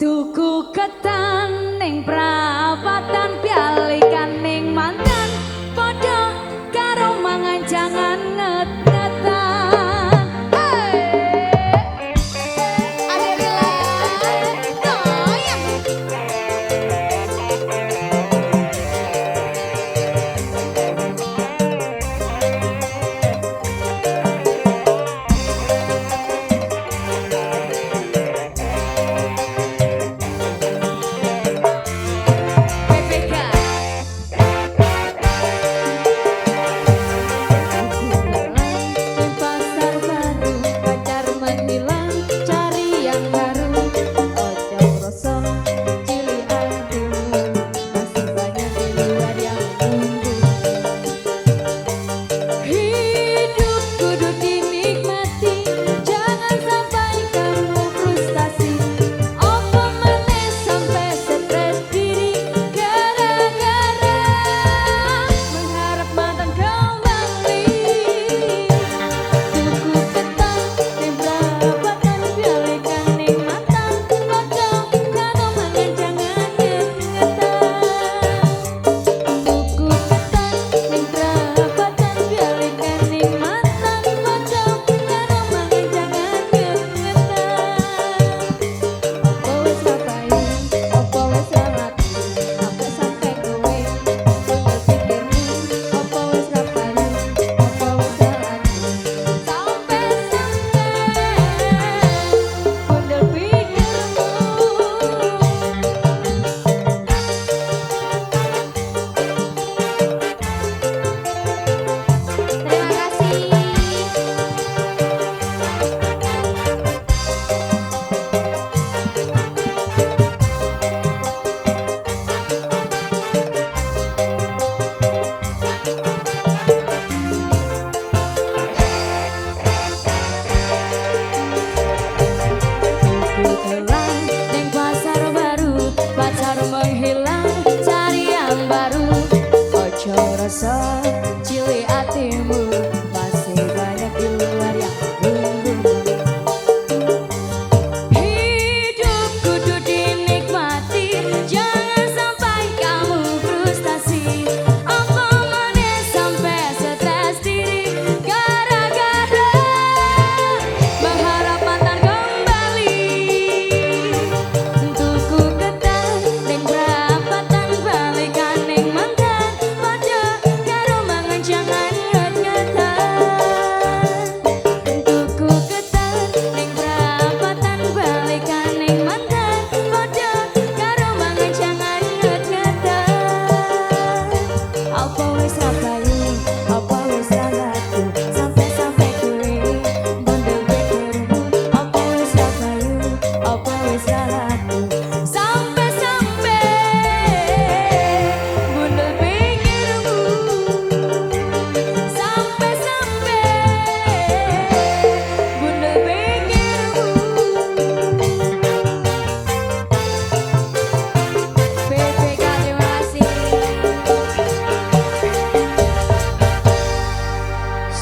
tuku ketan ning prapatan. saw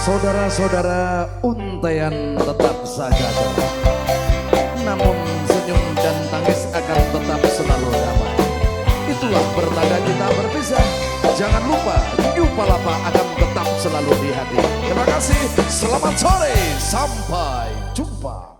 Saudara-saudara untaian tetap saja Namun senyum dan tangis akan tetap selalu damai. Itulah bertanda kita berpisah. Jangan lupa jumpa lapa akan tetap selalu di hati. Terima kasih, selamat sore, sampai jumpa.